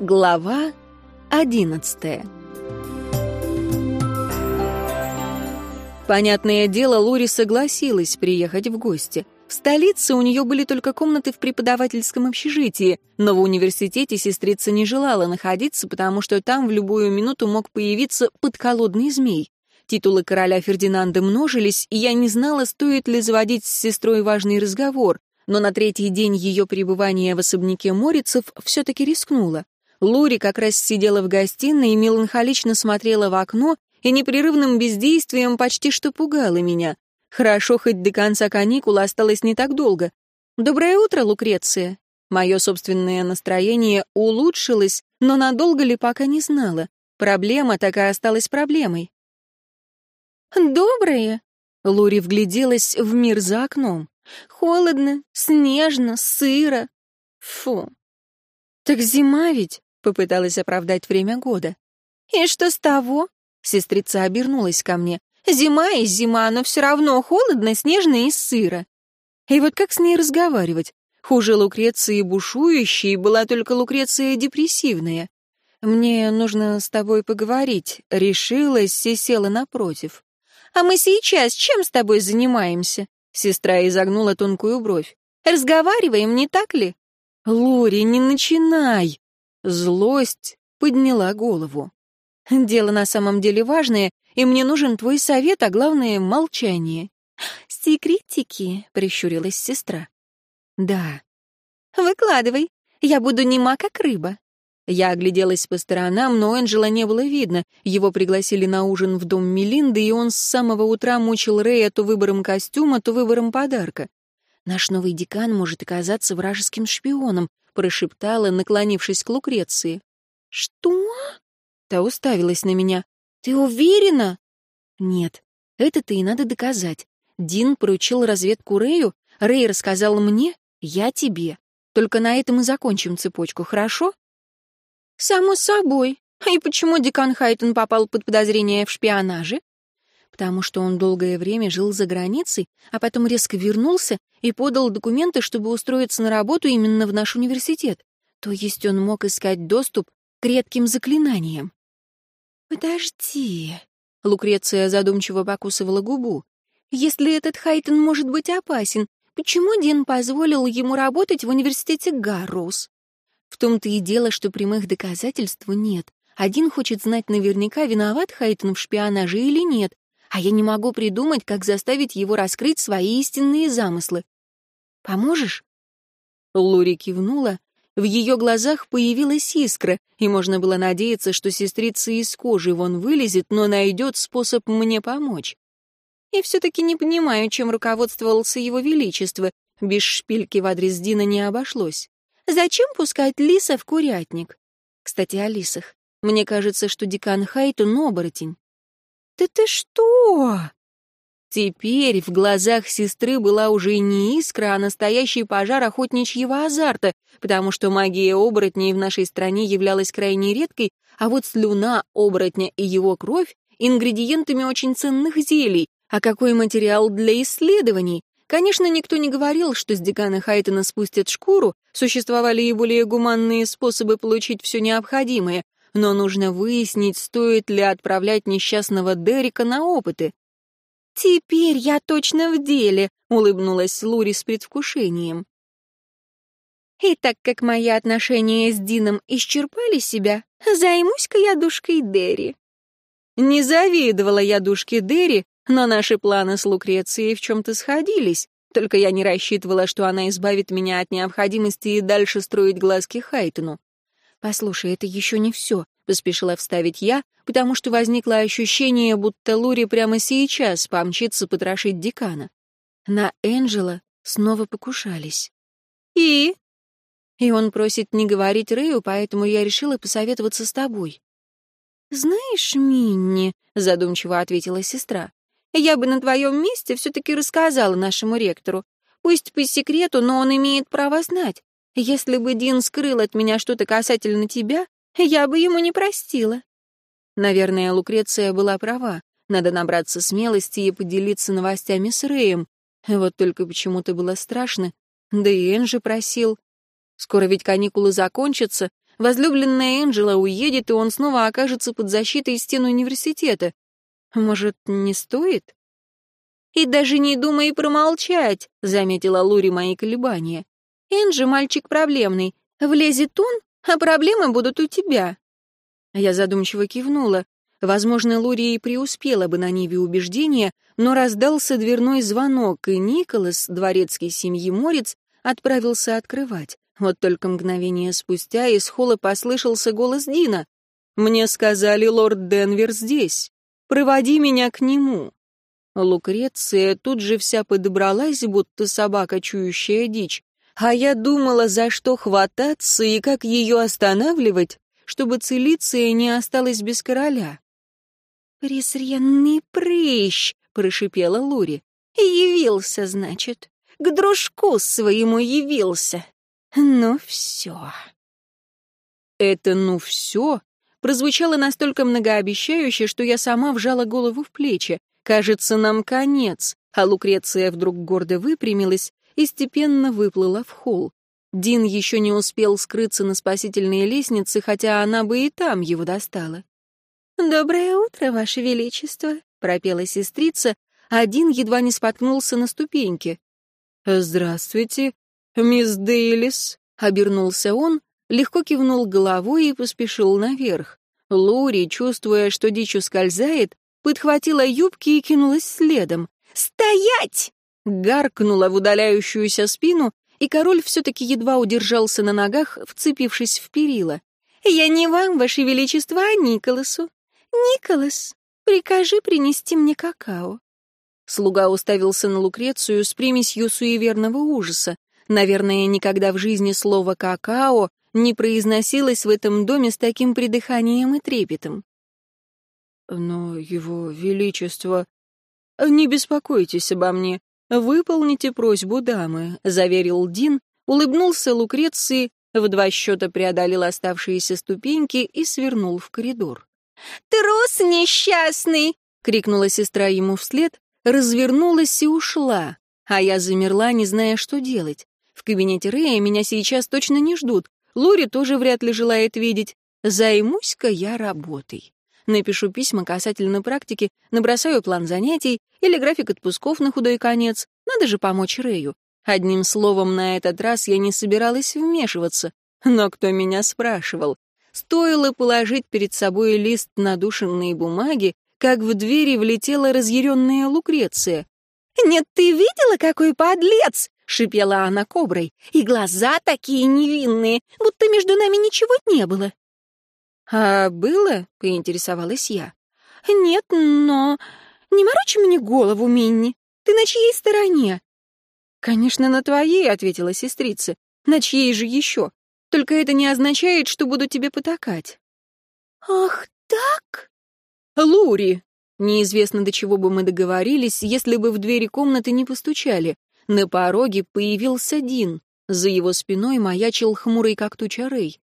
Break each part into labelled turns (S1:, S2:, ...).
S1: Глава одиннадцатая Понятное дело, Лури согласилась приехать в гости. В столице у нее были только комнаты в преподавательском общежитии, но в университете сестрица не желала находиться, потому что там в любую минуту мог появиться подколодный змей. Титулы короля Фердинанда множились, и я не знала, стоит ли заводить с сестрой важный разговор, но на третий день ее пребывания в особняке Морицев все-таки рискнула. Лури как раз сидела в гостиной и меланхолично смотрела в окно и непрерывным бездействием почти что пугала меня. Хорошо, хоть до конца каникул осталось не так долго. «Доброе утро, Лукреция!» Мое собственное настроение улучшилось, но надолго ли пока не знала. Проблема так и осталась проблемой.
S2: «Доброе!»
S1: Лури вгляделась в мир за окном.
S2: «Холодно, снежно, сыро. Фу!»
S1: «Так зима ведь!» — попыталась оправдать время года.
S2: «И что с того?» — сестрица обернулась ко мне. «Зима и зима, но все равно холодно, снежно и сыро».
S1: И вот как с ней разговаривать? Хуже Лукреции бушующей была только Лукреция депрессивная. «Мне нужно с тобой поговорить», — решилась и села напротив.
S2: «А мы сейчас чем с тобой занимаемся?»
S1: Сестра изогнула тонкую бровь.
S2: «Разговариваем, не так ли?»
S1: «Лори, не начинай!» Злость подняла голову. «Дело на самом деле важное, и мне нужен твой совет, а главное — молчание».
S2: «Секретики», — прищурилась сестра.
S1: «Да».
S2: «Выкладывай. Я буду нема, как рыба».
S1: Я огляделась по сторонам, но Энджела не было видно. Его пригласили на ужин в дом Мелинды, и он с самого утра мучил Рэя то выбором костюма, то выбором подарка. «Наш новый декан может оказаться вражеским шпионом», — прошептала, наклонившись к Лукреции.
S2: «Что?»
S1: Та уставилась на меня.
S2: «Ты уверена?»
S1: «Нет, это-то и надо доказать. Дин поручил разведку Рэю, Рэй рассказал мне, я тебе. Только на этом и закончим цепочку, хорошо?»
S2: «Само собой. И почему декан Хайтон попал под подозрение в шпионаже?»
S1: «Потому что он долгое время жил за границей, а потом резко вернулся и подал документы, чтобы устроиться на работу именно в наш университет. То есть он мог искать доступ к редким заклинаниям».
S2: «Подожди», —
S1: Лукреция задумчиво покусывала губу.
S2: «Если этот Хайтон может быть опасен, почему Дин позволил ему работать в университете Гарроуз?»
S1: В том-то и дело, что прямых доказательств нет. Один хочет знать наверняка, виноват Хайтон в шпионаже или нет, а я не могу придумать, как заставить его раскрыть свои истинные замыслы. Поможешь?» Лури кивнула. В ее глазах появилась искра, и можно было надеяться, что сестрица из кожи вон вылезет, но найдет способ мне помочь.
S2: И все-таки не понимаю, чем руководствовался его величество. Без шпильки в адрес Дина не обошлось. Зачем пускать лиса в курятник?
S1: Кстати, о лисах. Мне кажется, что декан Хайтон оборотень.
S2: Да ты что?
S1: Теперь в глазах сестры была уже не искра, а настоящий пожар охотничьего азарта, потому что магия оборотней в нашей стране являлась крайне редкой, а вот слюна оборотня и его кровь — ингредиентами очень ценных зелий. А какой материал для исследований? Конечно, никто не говорил, что с декана Хайтона спустят шкуру, существовали и более гуманные способы получить все необходимое, но нужно выяснить, стоит ли отправлять несчастного Дерека на опыты.
S2: «Теперь я точно в деле», — улыбнулась Лури с предвкушением. «И так как мои отношения с Дином исчерпали себя, займусь-ка я душкой Дерри».
S1: Не завидовала я душке Дерри, но наши планы с Лукрецией в чем-то сходились. Только я не рассчитывала, что она избавит меня от необходимости и дальше строить глазки Хайтону. «Послушай, это еще не все», — поспешила вставить я, потому что возникло ощущение, будто Лури прямо сейчас помчится потрошить декана. На Энджела снова покушались.
S2: «И?»
S1: И он просит не говорить Рэю, поэтому я решила посоветоваться с тобой.
S2: «Знаешь, Минни», — задумчиво ответила сестра, я бы на твоем месте все-таки рассказала нашему ректору. Пусть по секрету, но он имеет право знать. Если бы Дин скрыл от меня что-то касательно тебя, я бы ему не простила».
S1: Наверное, Лукреция была права. Надо набраться смелости и поделиться новостями с Рэем. Вот только почему-то было страшно. Да и Энжи просил. Скоро ведь каникулы закончатся. Возлюбленная Энджела уедет, и он снова окажется под защитой стен университета. Может, не стоит? «И даже не думай промолчать», — заметила Лури мои колебания. «Энджи мальчик проблемный. Влезет он, а проблемы будут у тебя». Я задумчиво кивнула. Возможно, Лури и преуспела бы на ниве убеждения, но раздался дверной звонок, и Николас, дворецкий семьи Морец, отправился открывать. Вот только мгновение спустя из холла послышался голос Дина. «Мне сказали, лорд Денвер здесь. Проводи меня к нему». Лукреция тут же вся подобралась, будто собака, чующая дичь. А я думала, за что хвататься и как ее останавливать, чтобы Целиция не осталась без короля.
S2: «Пресренный прыщ!» — прошипела Лури. «Явился, значит. К дружку своему явился. Ну все».
S1: Это «ну все» прозвучало настолько многообещающе, что я сама вжала голову в плечи. Кажется, нам конец. А Лукреция вдруг гордо выпрямилась и степенно выплыла в холл. Дин еще не успел скрыться на спасительной лестнице, хотя она бы и там его достала.
S2: «Доброе утро, Ваше Величество», — пропела сестрица, а Дин едва не споткнулся на ступеньке.
S1: «Здравствуйте, мисс Дейлис», — обернулся он, легко кивнул головой и поспешил наверх. Лури, чувствуя, что дичь ускользает, подхватила юбки и кинулась следом.
S2: «Стоять!»
S1: — гаркнула в удаляющуюся спину, и король все-таки едва удержался на ногах, вцепившись в перила.
S2: «Я не вам, ваше величество, а Николасу. Николас, прикажи принести мне какао».
S1: Слуга уставился на Лукрецию с примесью суеверного ужаса. Наверное, никогда в жизни слово «какао» не произносилось в этом доме с таким придыханием и трепетом. Но его величество... Не беспокойтесь обо мне. Выполните просьбу дамы, заверил Дин, улыбнулся Лукреции, в два счета преодолел оставшиеся ступеньки и свернул в коридор.
S2: «Трус несчастный!» — крикнула сестра ему вслед, развернулась и ушла, а я замерла, не зная, что делать. В кабинете Рэя меня сейчас точно не ждут, Лури тоже вряд ли желает видеть. Займусь-ка я работой напишу письма касательно практики, набросаю план занятий или график отпусков на худой конец. Надо же помочь Рэю. Одним словом, на этот раз я не собиралась вмешиваться. Но кто меня спрашивал? Стоило положить перед собой лист надушенной бумаги, как в двери влетела разъяренная Лукреция. «Нет, ты видела, какой подлец!» — шипела она коброй. «И глаза такие невинные, будто между нами ничего не было.
S1: «А было?» — поинтересовалась я.
S2: «Нет, но... Не морочи мне голову, Минни. Ты на чьей стороне?»
S1: «Конечно, на твоей», — ответила сестрица. «На чьей же еще? Только это не означает, что буду тебе потакать».
S2: «Ах, так?»
S1: «Лури!» Неизвестно, до чего бы мы договорились, если бы в двери комнаты не постучали. На пороге появился Дин. За его спиной маячил хмурый как туча Рэй.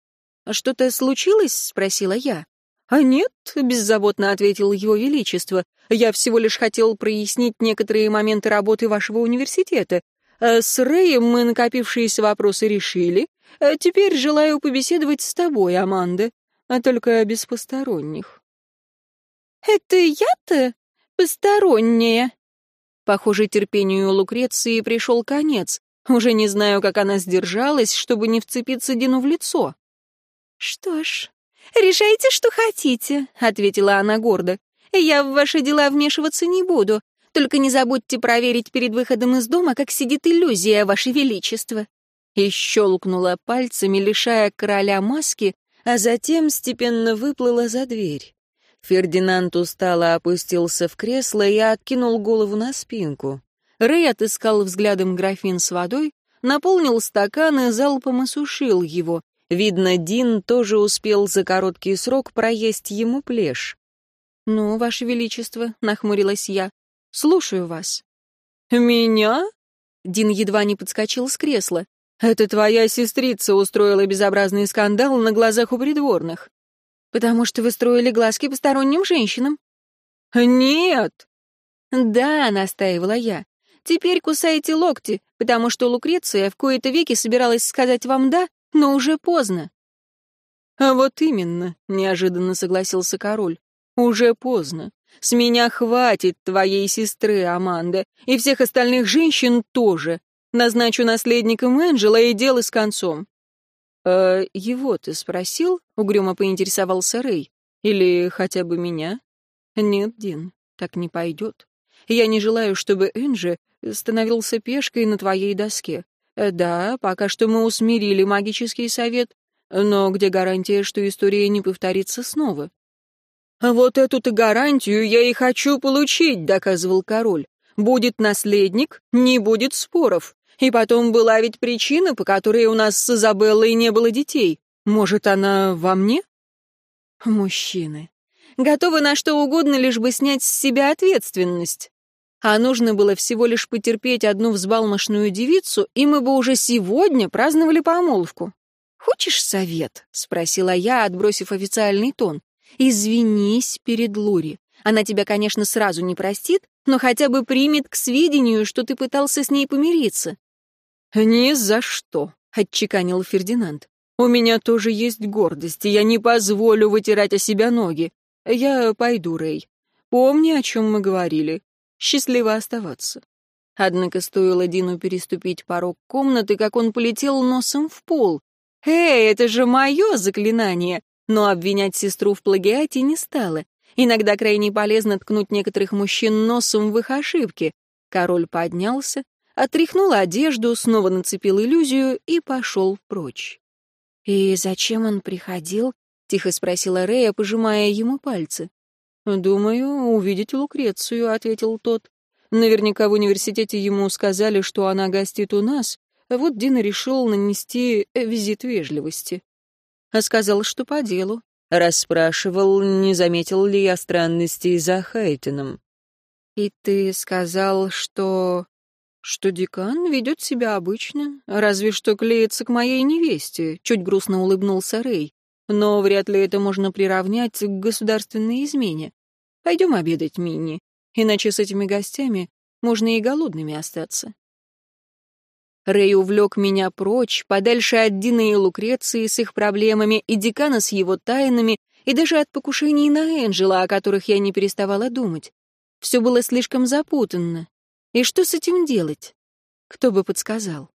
S1: «Что-то случилось?» — спросила я. «А нет», — беззаботно ответил его величество. «Я всего лишь хотел прояснить некоторые моменты работы вашего университета. А с Рэем мы накопившиеся вопросы решили. А теперь желаю побеседовать с тобой, Аманда, а только без посторонних».
S2: «Это я-то посторонняя?»
S1: Похоже, терпению Лукреции пришел конец. Уже не знаю, как она сдержалась, чтобы не вцепиться Дину в лицо.
S2: «Что ж, решайте, что хотите», — ответила она гордо. «Я в ваши дела вмешиваться не буду. Только не забудьте проверить перед выходом из дома, как сидит иллюзия, ваше величество».
S1: И щелкнула пальцами, лишая короля маски, а затем степенно выплыла за дверь. Фердинанд устало опустился в кресло и откинул голову на спинку. Рэй отыскал взглядом графин с водой, наполнил стакан и залпом осушил его, Видно, Дин тоже успел за короткий срок проесть ему плешь. «Ну, Ваше Величество», — нахмурилась я, — «слушаю вас». «Меня?» — Дин едва не подскочил с кресла. «Это твоя сестрица устроила безобразный скандал на глазах у придворных». «Потому что вы строили глазки посторонним женщинам». «Нет!» «Да», — настаивала я. «Теперь кусаете локти, потому что Лукреция в кои-то веки собиралась сказать вам «да», но уже поздно. А вот именно, неожиданно согласился король. Уже поздно. С меня хватит твоей сестры, Аманда, и всех остальных женщин тоже. Назначу наследником Энджела и дело с концом. «Э, его ты спросил?» — угрюмо поинтересовался Рэй. «Или хотя бы меня?» «Нет, Дин, так не пойдет. Я не желаю, чтобы Энджи становился пешкой на твоей доске. Э, да, пока что мы усмирили магический совет, но где гарантия, что история не повторится снова?» «Вот эту-то гарантию я и хочу получить», — доказывал король. «Будет наследник, не будет споров. И потом была ведь причина, по которой у нас с Изабеллой не было детей. Может, она во мне?» «Мужчины. Готовы на что угодно, лишь бы снять с себя ответственность. А нужно было всего лишь потерпеть одну взбалмошную девицу, и мы бы уже сегодня праздновали помолвку. «Хочешь совет?» — спросила я, отбросив официальный тон. Извинись перед Лури. Она тебя, конечно, сразу не простит, но хотя бы примет к сведению, что ты пытался с ней помириться». «Ни за что», — отчеканил Фердинанд. «У меня тоже есть гордость, и я не позволю вытирать о себя ноги. Я пойду, Рэй. Помни, о чем мы говорили. Счастливо оставаться». Однако стоило Дину переступить порог комнаты, как он полетел носом в пол. «Эй, это же мое заклинание! но обвинять сестру в плагиате не стала. Иногда крайне полезно ткнуть некоторых мужчин носом в их ошибки. Король поднялся, отряхнул одежду, снова нацепил иллюзию и пошел прочь. «И зачем он приходил?» — тихо спросила Рея, пожимая ему пальцы. «Думаю, увидеть Лукрецию», — ответил тот. «Наверняка в университете ему сказали, что она гостит у нас, вот Дина решил нанести визит вежливости» а сказал, что по делу. Расспрашивал, не заметил ли я странностей за Хайтоном. «И ты сказал, что...» «Что декан ведет себя обычно, разве что клеится к моей невесте», — чуть грустно улыбнулся Рэй. «Но вряд ли это можно приравнять к государственной измене. Пойдем обедать, Минни, иначе с этими гостями можно и голодными остаться». Рэй увлек меня прочь, подальше от Дины и Лукреции с их проблемами, и декана с его тайнами, и даже от покушений на Энджела, о которых я не переставала думать. Все было слишком запутанно. И что с этим делать? Кто бы подсказал?